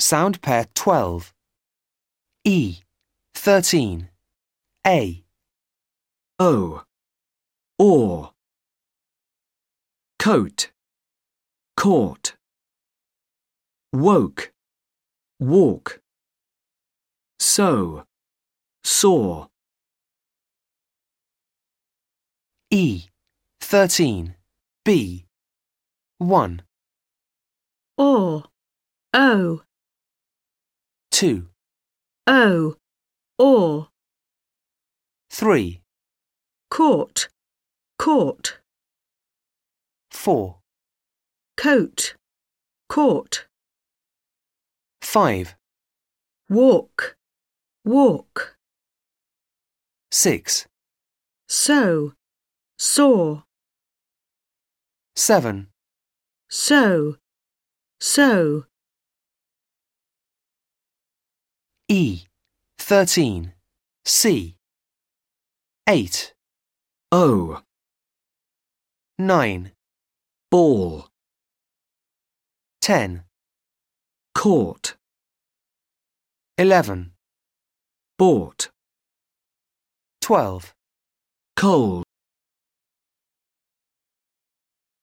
Sound pair 12. E. 13. A. O, or, coat, court, woke, walk, so, saw, E. 13. B. 1. or, o, 2. o, or, 3. court, court, 4. coat, court, 5. walk, walk, 6. so, saw, 7. so, so, E. 13. C. 8. O, 9. ball, 10. court, 11. bought, 12. cold.